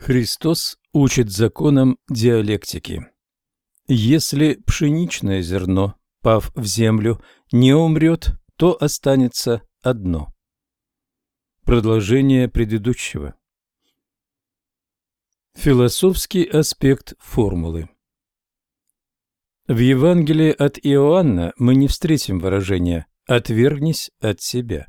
Христос учит законам диалектики. Если пшеничное зерно, пав в землю, не умрет, то останется одно. Продолжение предыдущего. Философский аспект формулы. В Евангелии от Иоанна мы не встретим выражения «отвергнись от себя».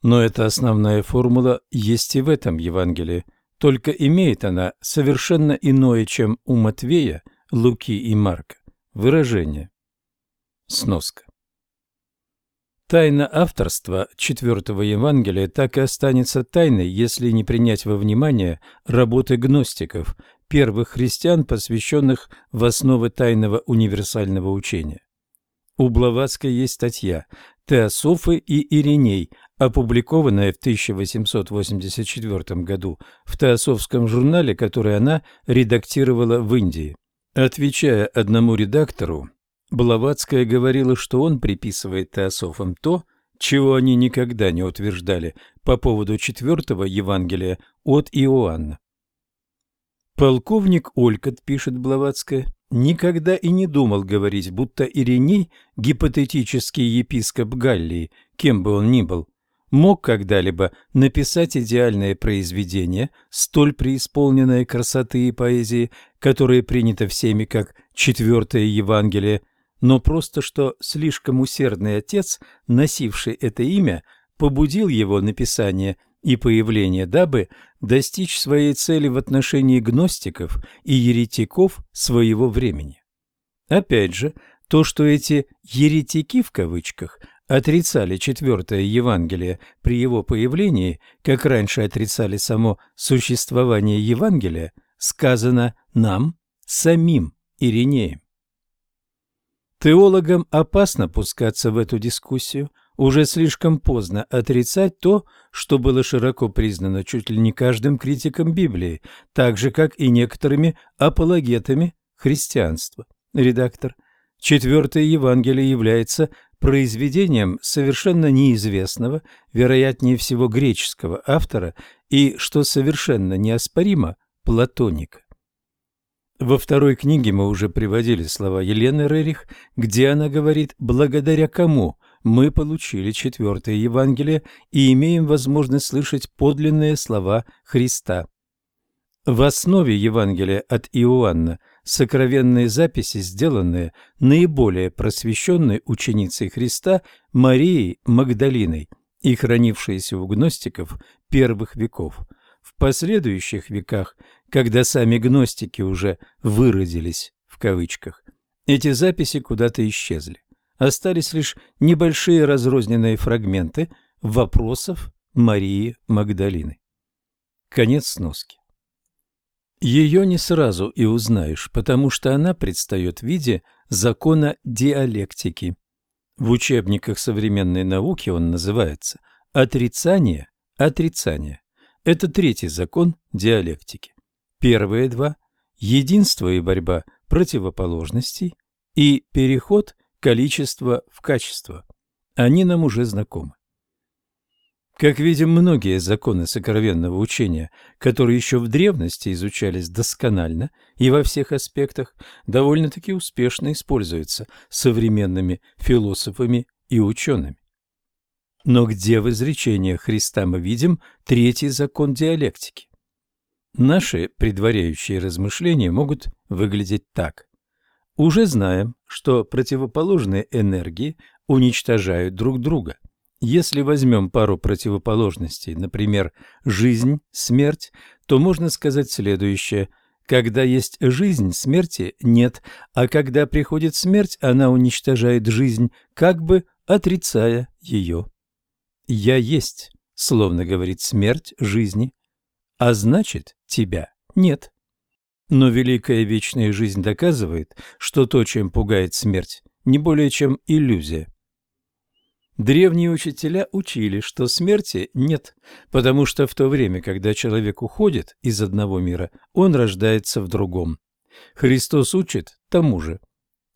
Но эта основная формула есть и в этом Евангелии – только имеет она совершенно иное, чем у Матвея, Луки и Марка, выражение. Сноска. Тайна авторства четвертого Евангелия так и останется тайной, если не принять во внимание работы гностиков, первых христиан, посвященных в основы тайного универсального учения. У Блаватской есть статья «Теософы и Ириней», опубликованная в 1884 году в Теософском журнале, который она редактировала в Индии. Отвечая одному редактору, Блаватская говорила, что он приписывает теософам то, чего они никогда не утверждали по поводу четвертого Евангелия от Иоанна. Полковник Олькот, пишет Блаватская, никогда и не думал говорить, будто Ириней, гипотетический епископ Галлии, кем бы он ни был, мог когда-либо написать идеальное произведение, столь преисполненное красоты и поэзии, которое принято всеми как четвертое Евангелие, но просто что слишком усердный отец, носивший это имя, побудил его написание и появление, дабы достичь своей цели в отношении гностиков и еретиков своего времени. Опять же, то, что эти «еретики» в кавычках отрицали четвертое Евангелие при его появлении, как раньше отрицали само существование Евангелия, сказано нам, самим Иринеем. Теологам опасно пускаться в эту дискуссию, уже слишком поздно отрицать то, что было широко признано чуть ли не каждым критиком Библии, так же, как и некоторыми апологетами христианства. Редактор. Четвертое Евангелие является произведением совершенно неизвестного, вероятнее всего греческого автора и, что совершенно неоспоримо, платоника. Во второй книге мы уже приводили слова Елены Рерих, где она говорит «благодаря кому мы получили четвертое Евангелие и имеем возможность слышать подлинные слова Христа». В основе Евангелия от Иоанна сокровенные записи, сделанные наиболее просвещенной ученицей Христа Марией Магдалиной и хранившиеся у гностиков первых веков. В последующих веках, когда сами гностики уже «выродились» в кавычках, эти записи куда-то исчезли. Остались лишь небольшие разрозненные фрагменты вопросов Марии Магдалины. Конец сноски. Ее не сразу и узнаешь, потому что она предстает в виде закона диалектики. В учебниках современной науки он называется «отрицание отрицание». Это третий закон диалектики. Первые два – единство и борьба противоположностей и переход количества в качество. Они нам уже знакомы. Как видим, многие законы сокровенного учения, которые еще в древности изучались досконально и во всех аспектах, довольно-таки успешно используются современными философами и учеными. Но где в изречениях Христа мы видим третий закон диалектики? Наши предваряющие размышления могут выглядеть так. Уже знаем, что противоположные энергии уничтожают друг друга – если возьмем пару противоположностей, например, жизнь, смерть, то можно сказать следующее. Когда есть жизнь, смерти нет, а когда приходит смерть, она уничтожает жизнь, как бы отрицая ее. «Я есть», словно говорит смерть жизни, а значит, тебя нет. Но великая вечная жизнь доказывает, что то, чем пугает смерть, не более чем иллюзия. Древние учителя учили, что смерти нет, потому что в то время, когда человек уходит из одного мира, он рождается в другом. Христос учит тому же.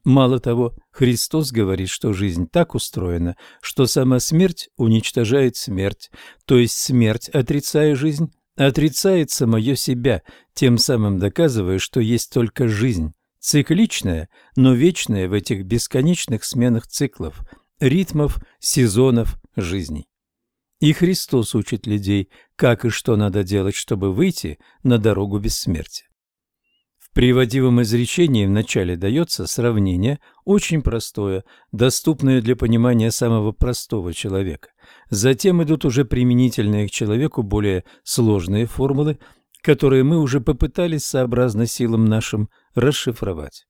Мало того, Христос говорит, что жизнь так устроена, что сама смерть уничтожает смерть, то есть смерть, отрицая жизнь, отрицает самое себя, тем самым доказывая, что есть только жизнь, цикличная, но вечная в этих бесконечных сменах циклов, ритмов, сезонов жизней. И Христос учит людей, как и что надо делать, чтобы выйти на дорогу бессмертия. В приводимом изречении вначале дается сравнение, очень простое, доступное для понимания самого простого человека. Затем идут уже применительные к человеку более сложные формулы, которые мы уже попытались сообразно силам нашим расшифровать.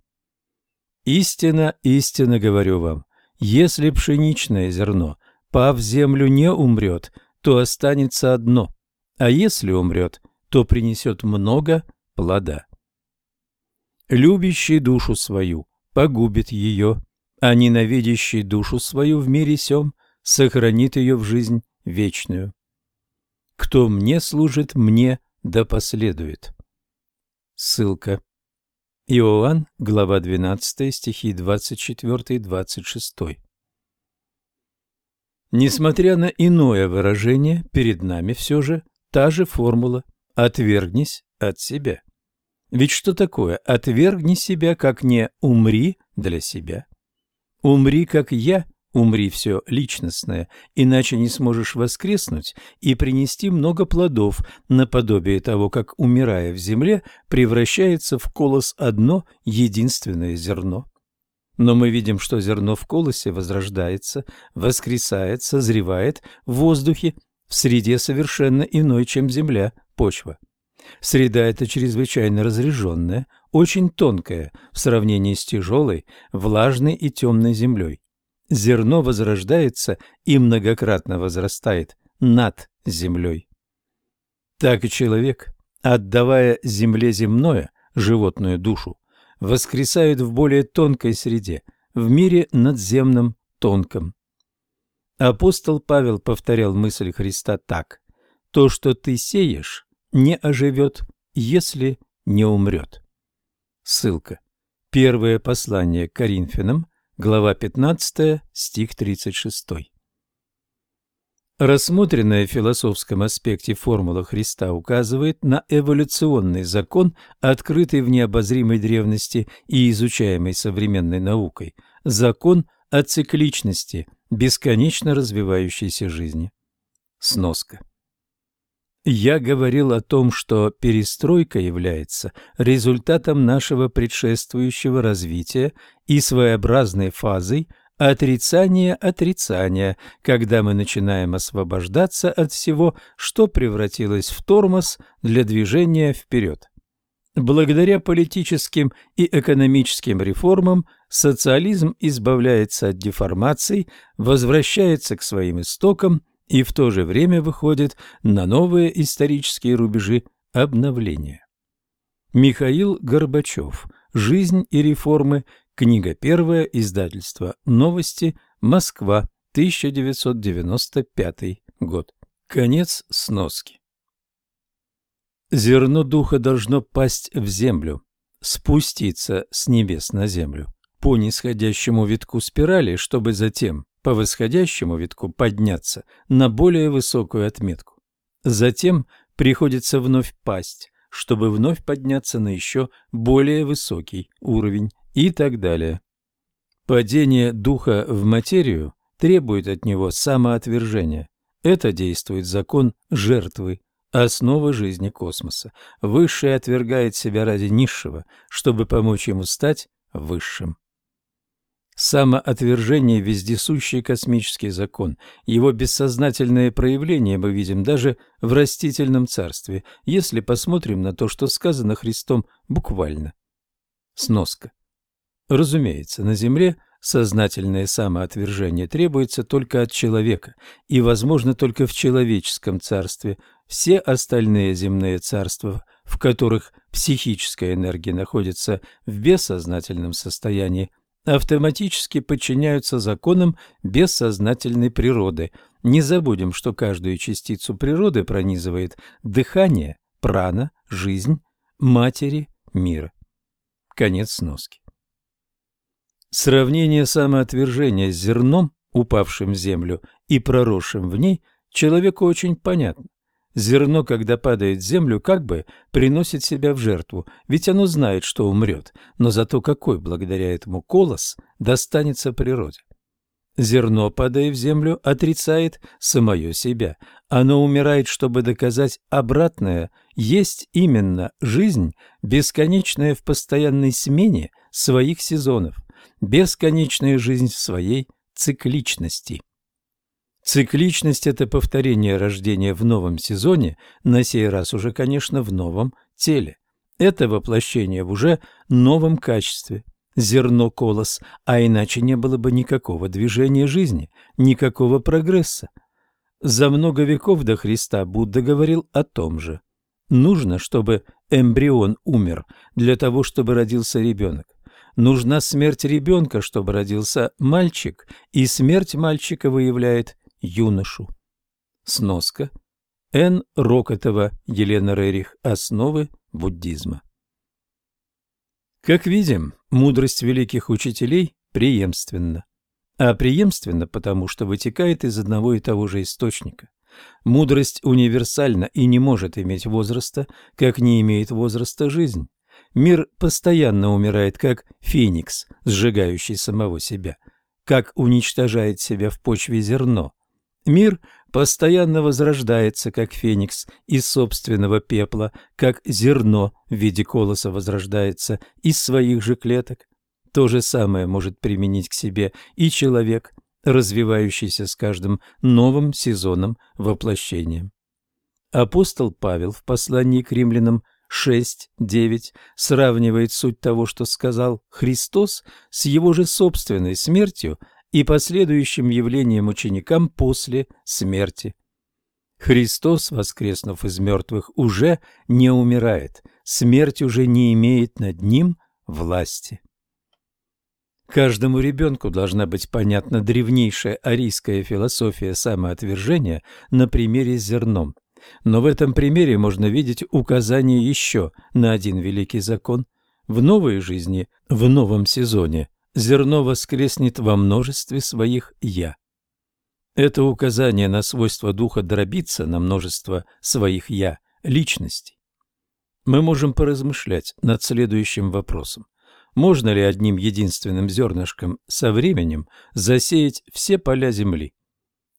«Истина, истинно говорю вам, если пшеничное зерно – пав землю, не умрет, то останется одно, а если умрет, то принесет много плода. Любящий душу свою погубит ее, а ненавидящий душу свою в мире сем сохранит ее в жизнь вечную. Кто мне служит, мне да последует. Ссылка. Иоанн, глава 12, стихи 24-26. Несмотря на иное выражение, перед нами все же та же формула «отвергнись от себя». Ведь что такое «отвергни себя, как не умри для себя»? «Умри, как я», умри все личностное, иначе не сможешь воскреснуть и принести много плодов, наподобие того, как, умирая в земле, превращается в колос одно единственное зерно. Но мы видим, что зерно в колосе возрождается, воскресает, созревает в воздухе, в среде совершенно иной, чем земля, почва. Среда эта чрезвычайно разреженная, очень тонкая в сравнении с тяжелой, влажной и темной землей. Зерно возрождается и многократно возрастает над землей. Так и человек, отдавая земле земное, животную душу, воскресают в более тонкой среде, в мире надземном тонком. Апостол Павел повторял мысль Христа так «То, что ты сеешь, не оживет, если не умрет». Ссылка. Первое послание к Коринфянам, глава 15, стих 36. Рассмотренная в философском аспекте формула Христа указывает на эволюционный закон, открытый в необозримой древности и изучаемый современной наукой, закон о цикличности бесконечно развивающейся жизни. Сноска. Я говорил о том, что перестройка является результатом нашего предшествующего развития и своеобразной фазой – отрицание отрицания, когда мы начинаем освобождаться от всего, что превратилось в тормоз для движения вперед. Благодаря политическим и экономическим реформам социализм избавляется от деформаций, возвращается к своим истокам и в то же время выходит на новые исторические рубежи обновления. Михаил Горбачев. Жизнь и реформы Книга первая, издательство «Новости», Москва, 1995 год. Конец сноски. Зерно духа должно пасть в землю, спуститься с небес на землю по нисходящему витку спирали, чтобы затем по восходящему витку подняться на более высокую отметку. Затем приходится вновь пасть, чтобы вновь подняться на еще более высокий уровень и так далее. Падение духа в материю требует от него самоотвержения. Это действует закон жертвы, основа жизни космоса. Высшее отвергает себя ради низшего, чтобы помочь ему стать высшим. Самоотвержение – вездесущий космический закон. Его бессознательное проявление мы видим даже в растительном царстве, если посмотрим на то, что сказано Христом буквально. Сноска. Разумеется, на Земле сознательное самоотвержение требуется только от человека и, возможно, только в человеческом царстве. Все остальные земные царства, в которых психическая энергия находится в бессознательном состоянии, автоматически подчиняются законам бессознательной природы. Не забудем, что каждую частицу природы пронизывает дыхание, прана, жизнь, матери, мира. Конец сноски. Сравнение самоотвержения с зерном, упавшим в землю и проросшим в ней, человеку очень понятно. Зерно, когда падает в землю, как бы приносит себя в жертву, ведь оно знает, что умрет, но зато какой благодаря этому колос достанется природе. Зерно, падая в землю, отрицает самое себя. Оно умирает, чтобы доказать обратное. Есть именно жизнь, бесконечная в постоянной смене своих сезонов, бесконечная жизнь в своей цикличности. Цикличность – это повторение рождения в новом сезоне, на сей раз уже, конечно, в новом теле. Это воплощение в уже новом качестве – зерно колос, а иначе не было бы никакого движения жизни, никакого прогресса. За много веков до Христа Будда говорил о том же. Нужно, чтобы эмбрион умер для того, чтобы родился ребенок. Нужна смерть ребенка, чтобы родился мальчик, и смерть мальчика выявляет юношу. Сноска. Н. Рокотова, Елена Рерих. Основы буддизма. Как видим, мудрость великих учителей преемственна. А преемственна потому, что вытекает из одного и того же источника. Мудрость универсальна и не может иметь возраста, как не имеет возраста жизнь. Мир постоянно умирает, как феникс, сжигающий самого себя, как уничтожает себя в почве зерно. Мир постоянно возрождается, как феникс, из собственного пепла, как зерно в виде колоса возрождается из своих же клеток. То же самое может применить к себе и человек, развивающийся с каждым новым сезоном воплощения. Апостол Павел в послании к римлянам 6.9 сравнивает суть того, что сказал Христос, с его же собственной смертью – и последующим явлением ученикам после смерти. Христос, воскреснув из мертвых, уже не умирает, смерть уже не имеет над ним власти. Каждому ребенку должна быть понятна древнейшая арийская философия самоотвержения на примере с зерном. Но в этом примере можно видеть указание еще на один великий закон. В новой жизни, в новом сезоне зерно воскреснет во множестве своих «я». Это указание на свойство духа дробиться на множество своих «я» личностей. Мы можем поразмышлять над следующим вопросом. Можно ли одним единственным зернышком со временем засеять все поля земли?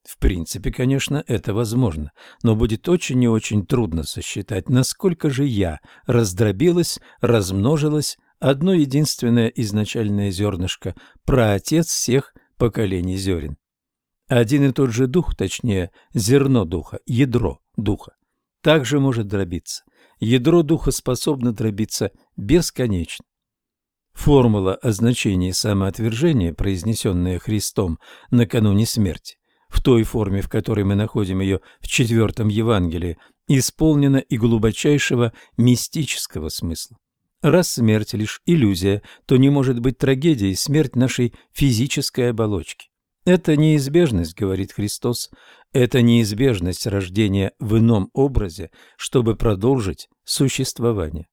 В принципе, конечно, это возможно, но будет очень и очень трудно сосчитать, насколько же «я» раздробилось, размножилось одно единственное изначальное зернышко, праотец всех поколений зерен. Один и тот же дух, точнее, зерно духа, ядро духа, также может дробиться. Ядро духа способно дробиться бесконечно. Формула о значении самоотвержения, произнесенная Христом накануне смерти, в той форме, в которой мы находим ее в четвертом Евангелии, исполнена и глубочайшего мистического смысла. Раз смерть лишь иллюзия, то не может быть трагедией смерть нашей физической оболочки. Это неизбежность, говорит Христос, это неизбежность рождения в ином образе, чтобы продолжить существование.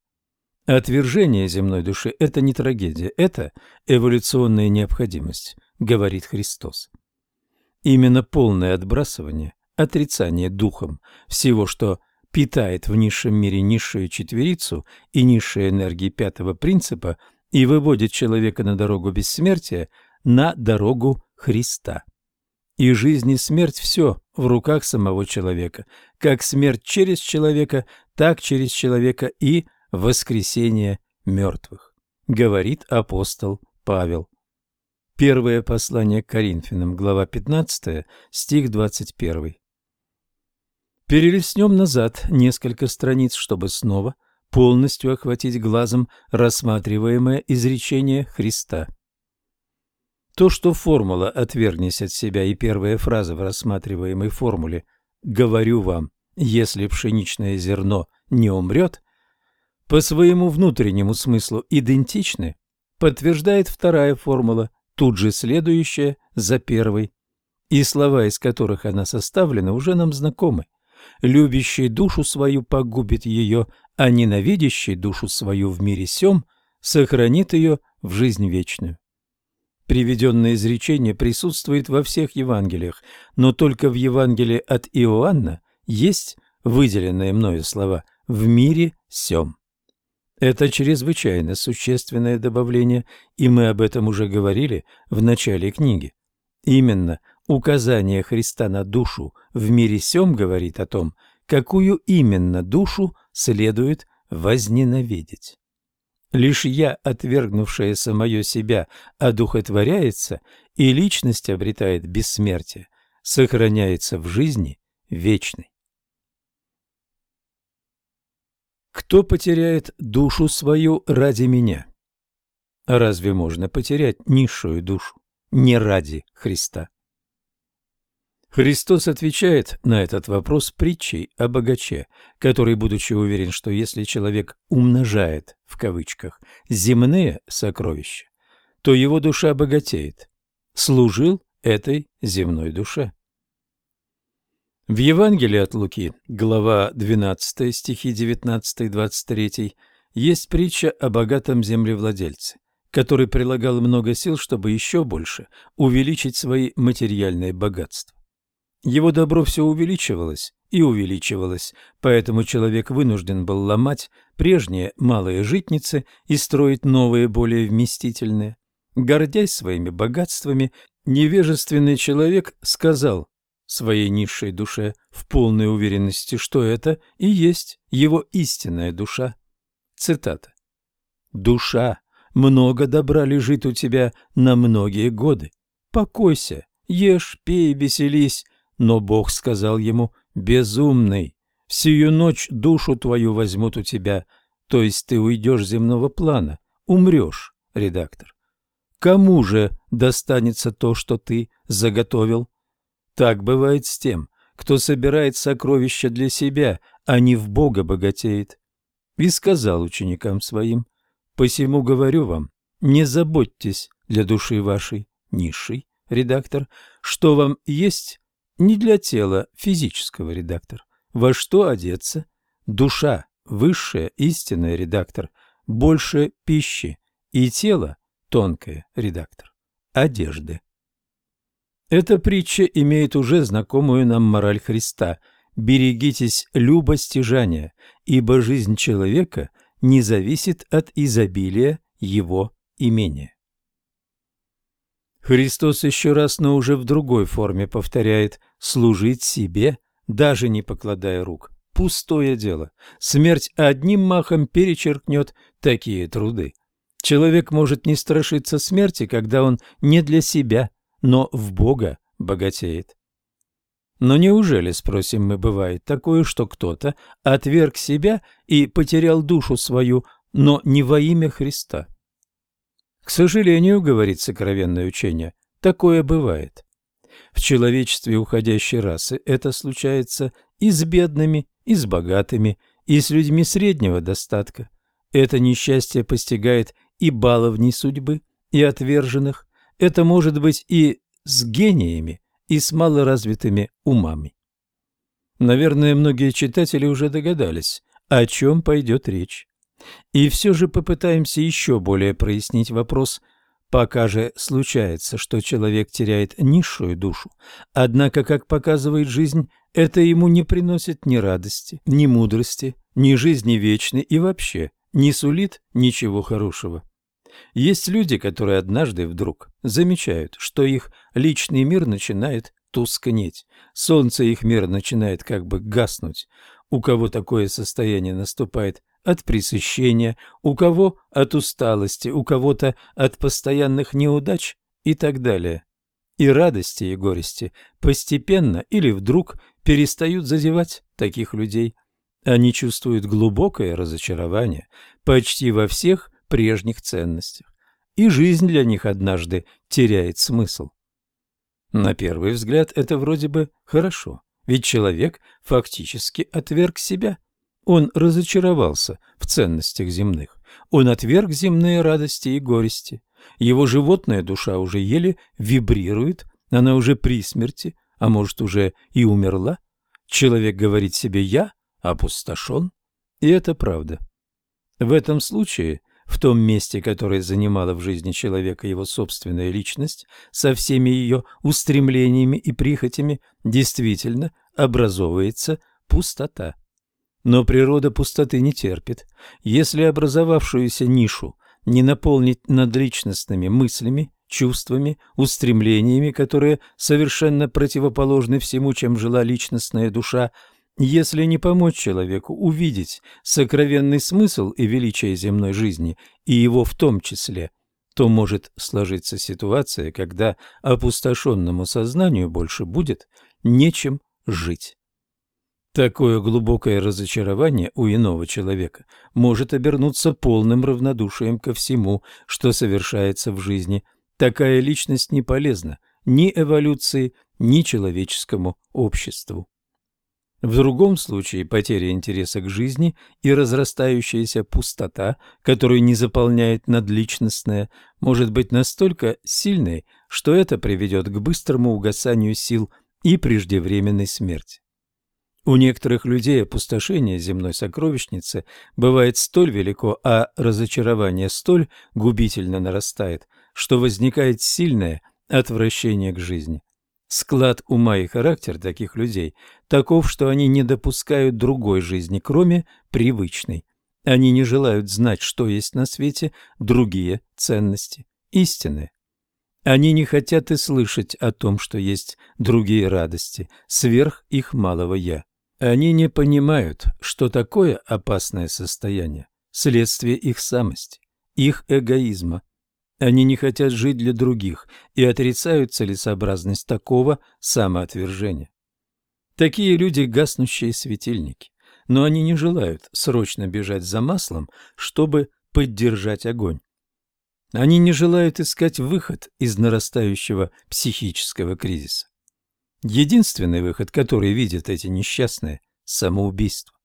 Отвержение земной души – это не трагедия, это эволюционная необходимость, говорит Христос. Именно полное отбрасывание, отрицание духом всего, что питает в низшем мире низшую четверицу и низшие энергии пятого принципа и выводит человека на дорогу бессмертия, на дорогу Христа. И жизнь и смерть – все в руках самого человека, как смерть через человека, так через человека и воскресение мертвых, говорит апостол Павел. Первое послание к Коринфянам, глава 15, стих 21. Перелистнем назад несколько страниц, чтобы снова полностью охватить глазом рассматриваемое изречение Христа. То, что формула «отвергнись от себя» и первая фраза в рассматриваемой формуле «говорю вам, если пшеничное зерно не умрет», по своему внутреннему смыслу идентичны, подтверждает вторая формула, тут же следующая за первой, и слова, из которых она составлена, уже нам знакомы любящий душу свою погубит ее, а ненавидящий душу свою в мире сем сохранит ее в жизнь вечную. Приведенное изречение присутствует во всех Евангелиях, но только в Евангелии от Иоанна есть выделенные мною слова «в мире сём». Это чрезвычайно существенное добавление, и мы об этом уже говорили в начале книги. Именно указание Христа на душу в мире сём говорит о том, какую именно душу следует возненавидеть. Лишь я, отвергнувшая самое себя, одухотворяется, и личность обретает бессмертие, сохраняется в жизни вечной. Кто потеряет душу свою ради меня? Разве можно потерять низшую душу не ради Христа? Христос отвечает на этот вопрос притчей о богаче, который, будучи уверен, что если человек «умножает» в кавычках земные сокровища, то его душа богатеет, служил этой земной душе. В Евангелии от Луки, глава 12, стихи 19-23, есть притча о богатом землевладельце, который прилагал много сил, чтобы еще больше увеличить свои материальные богатства. Его добро все увеличивалось и увеличивалось, поэтому человек вынужден был ломать прежние малые житницы и строить новые, более вместительные. Гордясь своими богатствами, невежественный человек сказал своей низшей душе в полной уверенности, что это и есть его истинная душа. Цитата. «Душа, много добра лежит у тебя на многие годы. Покойся, ешь, пей, веселись, но Бог сказал ему, «Безумный, всю ночь душу твою возьмут у тебя, то есть ты уйдешь земного плана, умрешь, редактор. Кому же достанется то, что ты заготовил? Так бывает с тем, кто собирает сокровища для себя, а не в Бога богатеет. И сказал ученикам своим, «Посему говорю вам, не заботьтесь для души вашей, низший редактор, что вам есть, не для тела физического редактор. Во что одеться? Душа, высшая, истинная редактор, больше пищи, и тело, тонкое редактор, одежды. Эта притча имеет уже знакомую нам мораль Христа «Берегитесь любостяжания, ибо жизнь человека не зависит от изобилия его имения». Христос еще раз, но уже в другой форме повторяет «служить себе, даже не покладая рук». Пустое дело. Смерть одним махом перечеркнет такие труды. Человек может не страшиться смерти, когда он не для себя, но в Бога богатеет. Но неужели, спросим мы, бывает такое, что кто-то отверг себя и потерял душу свою, но не во имя Христа? К сожалению, говорит сокровенное учение, такое бывает. В человечестве уходящей расы это случается и с бедными, и с богатыми, и с людьми среднего достатка. Это несчастье постигает и баловней судьбы, и отверженных. Это может быть и с гениями, и с малоразвитыми умами. Наверное, многие читатели уже догадались, о чем пойдет речь. И все же попытаемся еще более прояснить вопрос. Пока же случается, что человек теряет низшую душу, однако, как показывает жизнь, это ему не приносит ни радости, ни мудрости, ни жизни вечной и вообще не сулит ничего хорошего. Есть люди, которые однажды вдруг замечают, что их личный мир начинает тускнеть, солнце их мира начинает как бы гаснуть. У кого такое состояние наступает от пресыщения, у кого от усталости, у кого-то от постоянных неудач и так далее. И радости и горести постепенно или вдруг перестают задевать таких людей. Они чувствуют глубокое разочарование почти во всех прежних ценностях, и жизнь для них однажды теряет смысл. На первый взгляд это вроде бы хорошо, ведь человек фактически отверг себя – он разочаровался в ценностях земных. Он отверг земные радости и горести. Его животная душа уже еле вибрирует, она уже при смерти, а может уже и умерла. Человек говорит себе «я» опустошен, и это правда. В этом случае, в том месте, которое занимала в жизни человека его собственная личность, со всеми ее устремлениями и прихотями, действительно образовывается пустота. Но природа пустоты не терпит. Если образовавшуюся нишу не наполнить надличностными мыслями, чувствами, устремлениями, которые совершенно противоположны всему, чем жила личностная душа, если не помочь человеку увидеть сокровенный смысл и величие земной жизни, и его в том числе, то может сложиться ситуация, когда опустошенному сознанию больше будет нечем жить. Такое глубокое разочарование у иного человека может обернуться полным равнодушием ко всему, что совершается в жизни. Такая личность не полезна ни эволюции, ни человеческому обществу. В другом случае потеря интереса к жизни и разрастающаяся пустота, которую не заполняет надличностное, может быть настолько сильной, что это приведет к быстрому угасанию сил и преждевременной смерти. У некоторых людей опустошение земной сокровищницы бывает столь велико, а разочарование столь губительно нарастает, что возникает сильное отвращение к жизни. Склад ума и характер таких людей таков, что они не допускают другой жизни, кроме привычной. Они не желают знать, что есть на свете другие ценности, истинные. Они не хотят и слышать о том, что есть другие радости, сверх их малого «я». Они не понимают, что такое опасное состояние – следствие их самости, их эгоизма. Они не хотят жить для других и отрицают целесообразность такого самоотвержения. Такие люди – гаснущие светильники, но они не желают срочно бежать за маслом, чтобы поддержать огонь. Они не желают искать выход из нарастающего психического кризиса. Единственный выход, который видят эти несчастные – самоубийство.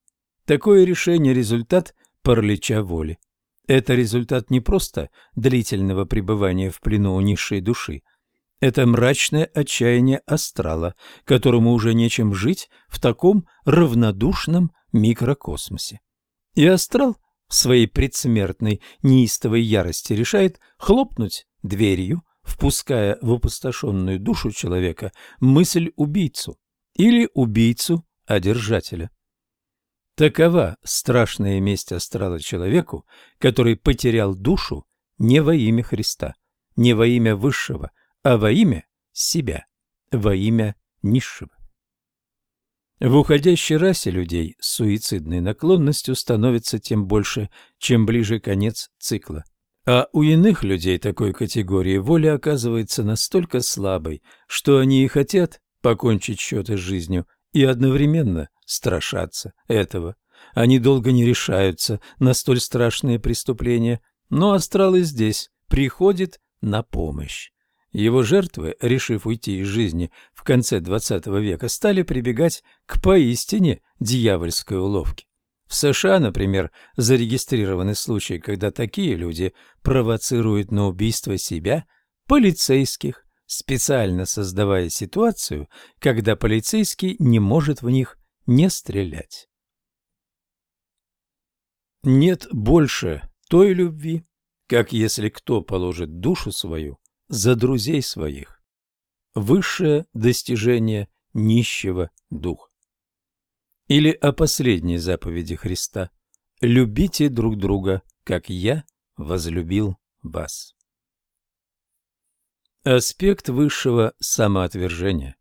Такое решение – результат паралича воли. Это результат не просто длительного пребывания в плену у низшей души. Это мрачное отчаяние астрала, которому уже нечем жить в таком равнодушном микрокосмосе. И астрал в своей предсмертной неистовой ярости решает хлопнуть дверью впуская в опустошенную душу человека мысль убийцу или убийцу-одержателя. Такова страшная месть астрала человеку, который потерял душу не во имя Христа, не во имя Высшего, а во имя себя, во имя Низшего. В уходящей расе людей с суицидной наклонностью становится тем больше, чем ближе конец цикла. А у иных людей такой категории воля оказывается настолько слабой, что они и хотят покончить счеты с жизнью и одновременно страшатся этого. Они долго не решаются на столь страшные преступления, но астрал и здесь приходит на помощь. Его жертвы, решив уйти из жизни в конце XX века, стали прибегать к поистине дьявольской уловке. В США, например, зарегистрированы случаи, когда такие люди провоцируют на убийство себя, полицейских, специально создавая ситуацию, когда полицейский не может в них не стрелять. Нет больше той любви, как если кто положит душу свою за друзей своих. Высшее достижение нищего духа или о последней заповеди Христа «Любите друг друга, как я возлюбил вас». Аспект высшего самоотвержения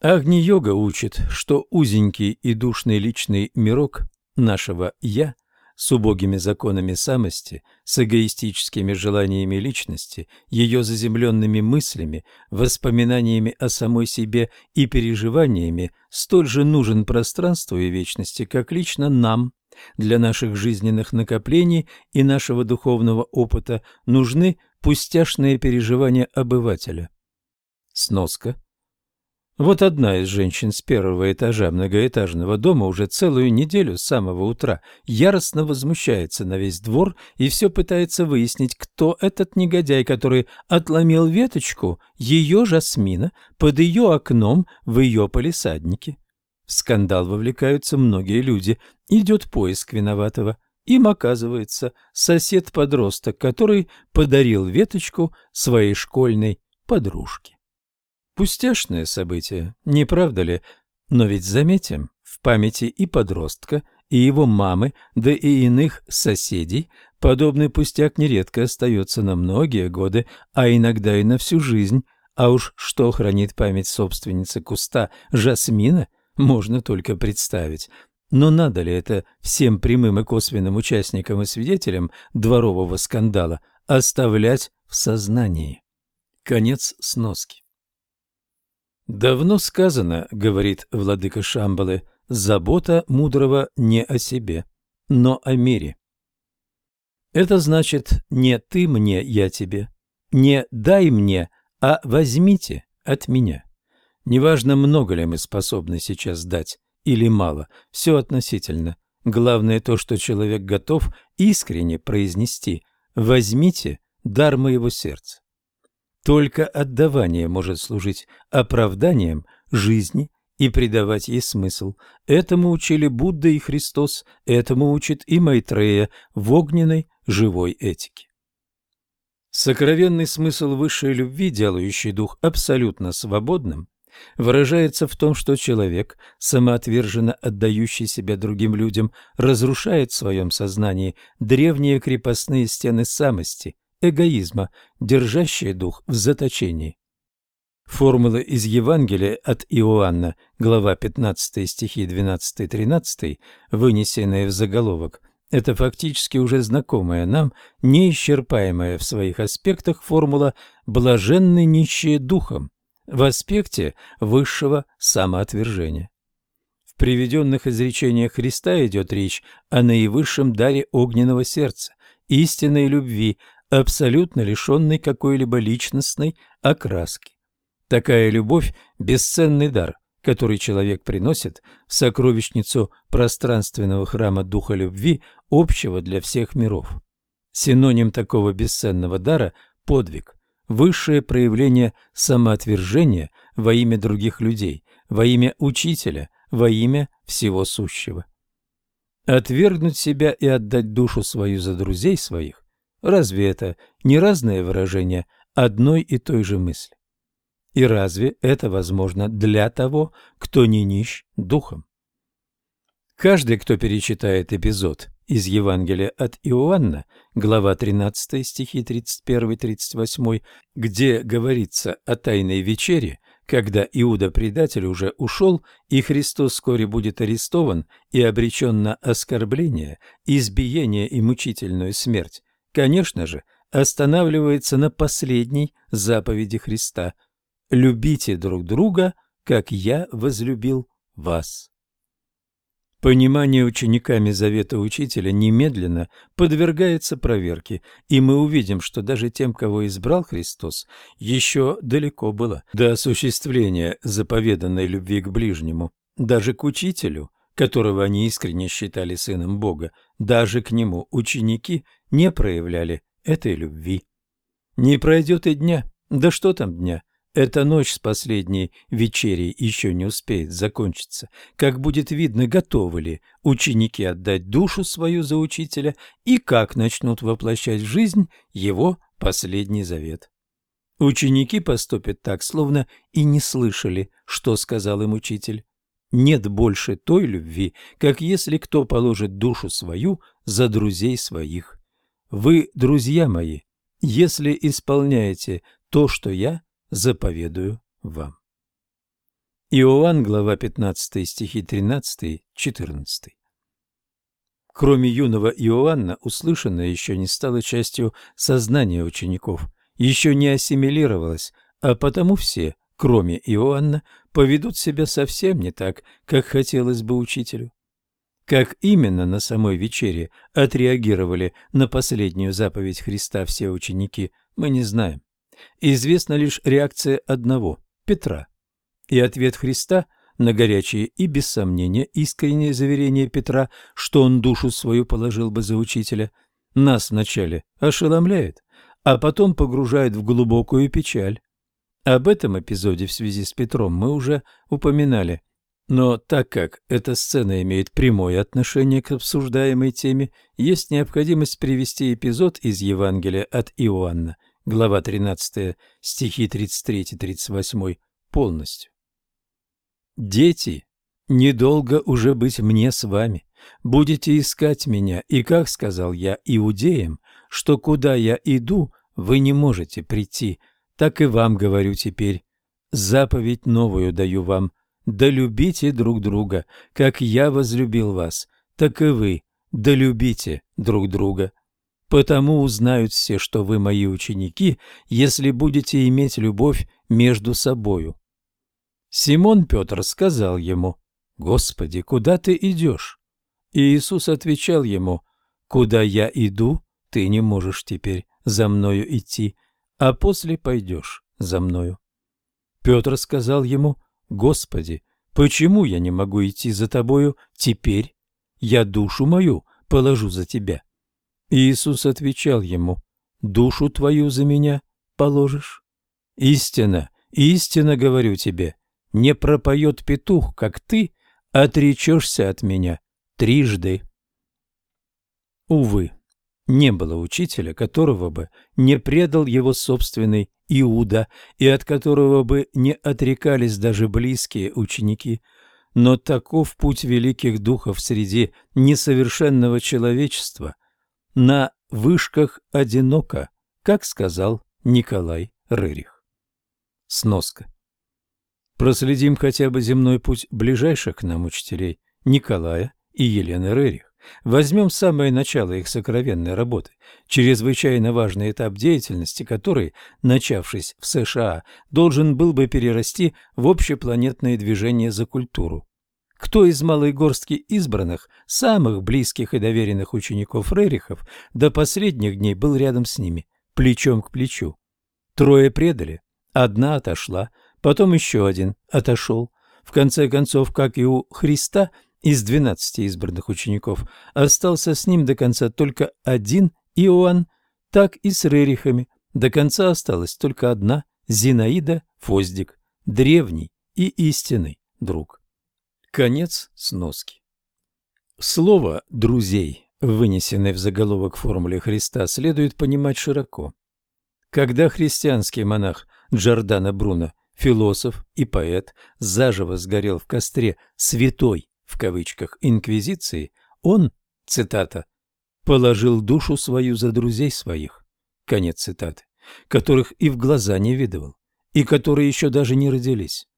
Агни-йога учит, что узенький и душный личный мирок нашего «я» с убогими законами самости, с эгоистическими желаниями личности, ее заземленными мыслями, воспоминаниями о самой себе и переживаниями, столь же нужен пространству и вечности, как лично нам, для наших жизненных накоплений и нашего духовного опыта нужны пустяшные переживания обывателя. Сноска вот одна из женщин с первого этажа многоэтажного дома уже целую неделю с самого утра яростно возмущается на весь двор и все пытается выяснить, кто этот негодяй, который отломил веточку ее жасмина под ее окном в ее полисаднике. В скандал вовлекаются многие люди. Идет поиск виноватого. Им оказывается сосед-подросток, который подарил веточку своей школьной подружке. Пустяшное событие, не правда ли? Но ведь заметим, в памяти и подростка, и его мамы, да и иных соседей, подобный пустяк нередко остается на многие годы, а иногда и на всю жизнь, а уж что хранит память собственницы куста жасмина, можно только представить. Но надо ли это всем прямым и косвенным участникам и свидетелям дворового скандала оставлять в сознании? Конец сноски. «Давно сказано, — говорит владыка Шамбалы, — забота мудрого не о себе, но о мире. Это значит не ты мне, я тебе, не дай мне, а возьмите от меня. Неважно, много ли мы способны сейчас дать или мало, все относительно. Главное то, что человек готов искренне произнести «возьмите дар моего сердца». Только отдавание может служить оправданием жизни и придавать ей смысл. Этому учили Будда и Христос, этому учит и Майтрея в огненной живой этике. Сокровенный смысл высшей любви, делающий дух абсолютно свободным, выражается в том, что человек, самоотверженно отдающий себя другим людям, разрушает в своем сознании древние крепостные стены самости, эгоизма, держащие дух в заточении. Формула из Евангелия от Иоанна, глава 15 стихи 12-13, вынесенная в заголовок, это фактически уже знакомая нам, неисчерпаемая в своих аспектах формула «блаженны нищие духом» в аспекте высшего самоотвержения. В приведенных изречениях Христа идет речь о наивысшем даре огненного сердца, истинной любви, абсолютно лишенной какой-либо личностной окраски. Такая любовь – бесценный дар, который человек приносит в сокровищницу пространственного храма Духа Любви, общего для всех миров. Синоним такого бесценного дара – подвиг, высшее проявление самоотвержения во имя других людей, во имя Учителя, во имя всего сущего. Отвергнуть себя и отдать душу свою за друзей своих – разве это не разное выражение одной и той же мысли? И разве это возможно для того, кто не нищ духом? Каждый, кто перечитает эпизод из Евангелия от Иоанна, глава 13, стихи 31-38, где говорится о Тайной вечере, когда Иуда-предатель уже ушел, и Христос вскоре будет арестован и обречен на оскорбление, избиение и мучительную смерть, конечно же, останавливается на последней заповеди Христа – любите друг друга, как я возлюбил вас. Понимание учениками завета учителя немедленно подвергается проверке, и мы увидим, что даже тем, кого избрал Христос, еще далеко было до осуществления заповеданной любви к ближнему, даже к учителю, которого они искренне считали сыном Бога, даже к нему ученики не проявляли этой любви. Не пройдет и дня, да что там дня, эта ночь с последней вечерей еще не успеет закончиться. Как будет видно, готовы ли ученики отдать душу свою за учителя и как начнут воплощать в жизнь его последний завет. Ученики поступят так, словно и не слышали, что сказал им учитель. Нет больше той любви, как если кто положит душу свою за друзей своих. Вы, друзья мои, если исполняете то, что я – заповедую вам. Иоанн, глава 15, стихи 13-14. Кроме юного Иоанна, услышанное еще не стало частью сознания учеников, еще не ассимилировалось, а потому все, кроме Иоанна, поведут себя совсем не так, как хотелось бы учителю. Как именно на самой вечере отреагировали на последнюю заповедь Христа все ученики, мы не знаем. Известна лишь реакция одного – Петра. И ответ Христа на горячее и, без сомнения, искреннее заверение Петра, что он душу свою положил бы за учителя, нас вначале ошеломляет, а потом погружает в глубокую печаль. Об этом эпизоде в связи с Петром мы уже упоминали. Но так как эта сцена имеет прямое отношение к обсуждаемой теме, есть необходимость привести эпизод из Евангелия от Иоанна – глава 13, стихи 33-38, полностью. Дети недолго уже быть мне с вами. Будете искать меня, и, как сказал я иудеям, что куда я иду, вы не можете прийти, так и вам говорю теперь. Заповедь новую даю вам, да любите друг друга, как я возлюбил вас, так и вы, да любите друг друга. Потому узнают все, что вы мои ученики, если будете иметь любовь между собою. Симон Петр сказал ему, «Господи, куда ты идешь?» И Иисус отвечал ему, «Куда я иду, ты не можешь теперь за мною идти, а после пойдешь за мною». Петр сказал ему, «Господи, почему я не могу идти за тобою теперь? Я душу мою положу за тебя». Иисус отвечал ему, «Душу твою за меня положишь?» «Истина, истинно говорю тебе, не пропоет петух, как ты отречешься от меня трижды». Увы, не было учителя, которого бы не предал его собственный Иуда и от которого бы не отрекались даже близкие ученики. Но таков путь великих духов среди несовершенного человечества. На вышках одиноко, как сказал Николай Рырих. Сноска. Проследим хотя бы земной путь ближайших к нам учителей Николая и Елены Рырих. Возьмем самое начало их сокровенной работы, чрезвычайно важный этап деятельности который, начавшись в США, должен был бы перерасти в общепланетное движение за культуру. Кто из малой горстки избранных, самых близких и доверенных учеников Рерихов до последних дней был рядом с ними, плечом к плечу? Трое предали, одна отошла, потом еще один отошел. В конце концов, как и у Христа – из двенадцати избранных учеников остался с ним до конца только один Иоанн, так и с Рерихами. До конца осталась только одна Зинаида Фоздик, древний и истинный друг. Конец сноски. Слово «друзей», вынесенное в заголовок формуле Христа, следует понимать широко. Когда христианский монах Джордано Бруно, философ и поэт, заживо сгорел в костре святой в кавычках инквизиции, он, цитата, положил душу свою за друзей своих, конец цитаты, которых и в глаза не видывал, и которые еще даже не родились.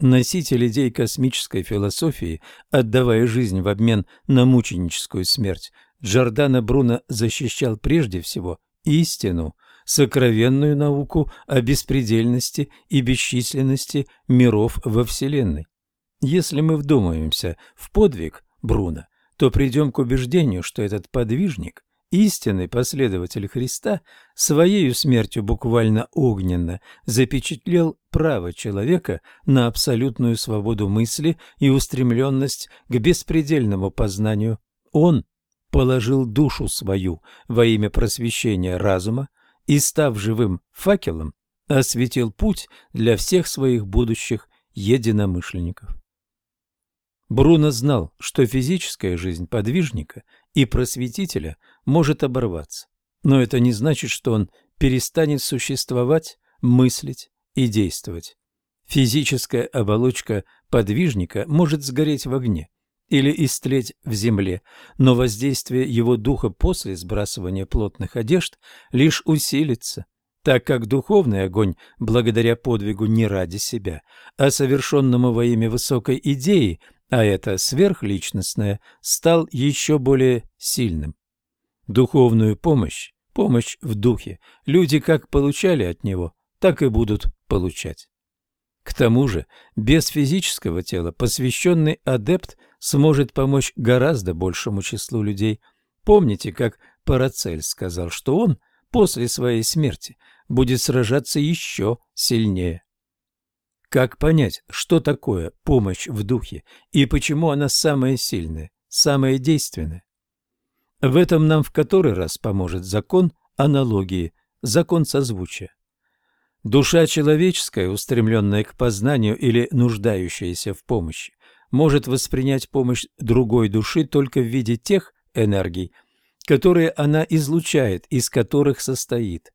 Носитель идей космической философии, отдавая жизнь в обмен на мученическую смерть, Джордано Бруно защищал прежде всего истину, сокровенную науку о беспредельности и бесчисленности миров во Вселенной. Если мы вдумаемся в подвиг Бруно, то придем к убеждению, что этот подвижник, истинный последователь Христа, своей смертью буквально огненно запечатлел право человека на абсолютную свободу мысли и устремленность к беспредельному познанию. Он положил душу свою во имя просвещения разума и, став живым факелом, осветил путь для всех своих будущих единомышленников. Бруно знал, что физическая жизнь подвижника и просветителя может оборваться, но это не значит, что он перестанет существовать, мыслить и действовать. Физическая оболочка подвижника может сгореть в огне или истлеть в земле, но воздействие его духа после сбрасывания плотных одежд лишь усилится, так как духовный огонь, благодаря подвигу не ради себя, а совершенному во имя высокой идеи – а это сверхличностное, стал еще более сильным. Духовную помощь, помощь в духе, люди как получали от него, так и будут получать. К тому же, без физического тела посвященный адепт сможет помочь гораздо большему числу людей. Помните, как Парацель сказал, что он после своей смерти будет сражаться еще сильнее. Как понять, что такое помощь в духе и почему она самая сильная, самая действенная? В этом нам в который раз поможет закон аналогии, закон созвучия. Душа человеческая, устремленная к познанию или нуждающаяся в помощи, может воспринять помощь другой души только в виде тех энергий, которые она излучает, из которых состоит.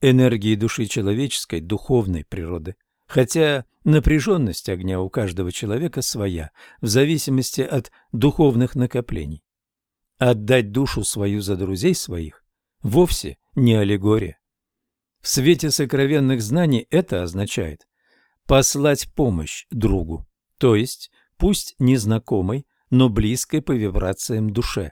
Энергии души человеческой, духовной природы хотя напряженность огня у каждого человека своя, в зависимости от духовных накоплений. Отдать душу свою за друзей своих вовсе не аллегория. В свете сокровенных знаний это означает послать помощь другу, то есть пусть незнакомой, но близкой по вибрациям душе.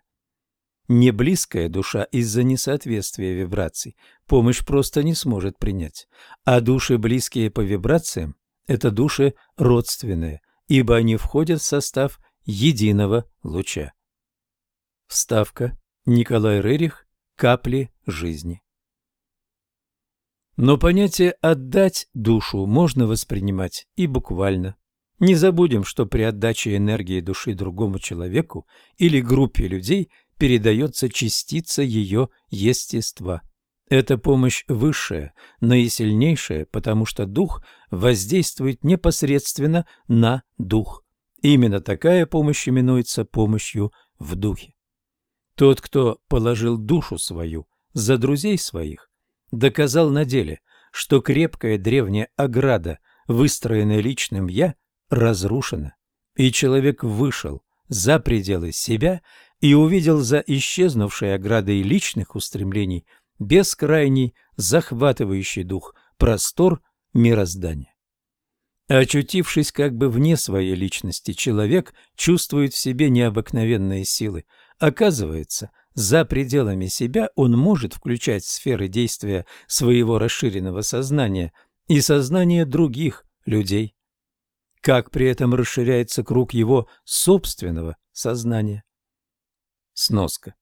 Не близкая душа из-за несоответствия вибраций помощь просто не сможет принять, а души, близкие по вибрациям, это души родственные, ибо они входят в состав единого луча. Вставка. Николай Рерих. Капли жизни. Но понятие «отдать душу» можно воспринимать и буквально. Не забудем, что при отдаче энергии души другому человеку или группе людей передается частица ее естества. Это помощь высшая, наисильнейшая, потому что дух воздействует непосредственно на дух. Именно такая помощь именуется помощью в духе. Тот, кто положил душу свою за друзей своих, доказал на деле, что крепкая древняя ограда, выстроенная личным «я», разрушена, и человек вышел за пределы себя и увидел за исчезнувшей оградой личных устремлений бескрайний, захватывающий дух простор мироздания. Очутившись как бы вне своей личности, человек чувствует в себе необыкновенные силы. Оказывается, за пределами себя он может включать сферы действия своего расширенного сознания и сознания других людей. Как при этом расширяется круг его собственного сознания? Сноска.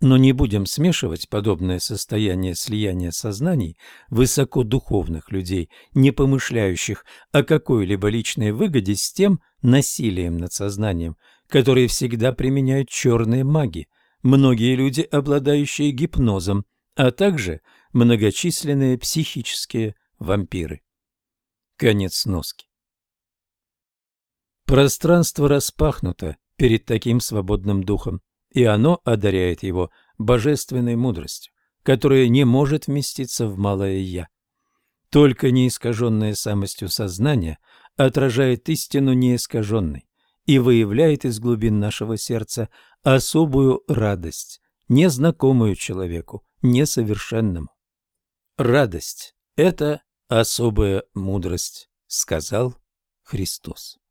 Но не будем смешивать подобное состояние слияния сознаний высокодуховных людей, не помышляющих о какой-либо личной выгоде, с тем насилием над сознанием, которые всегда применяют черные маги, многие люди, обладающие гипнозом, а также многочисленные психические вампиры. Конец сноски. Пространство распахнуто перед таким свободным духом, и оно одаряет его божественной мудростью, которая не может вместиться в малое «я». Только неискаженное самостью сознание отражает истину неискаженной, и выявляет из глубин нашего сердца особую радость, незнакомую человеку, несовершенному. Радость – это особая мудрость, сказал Христос.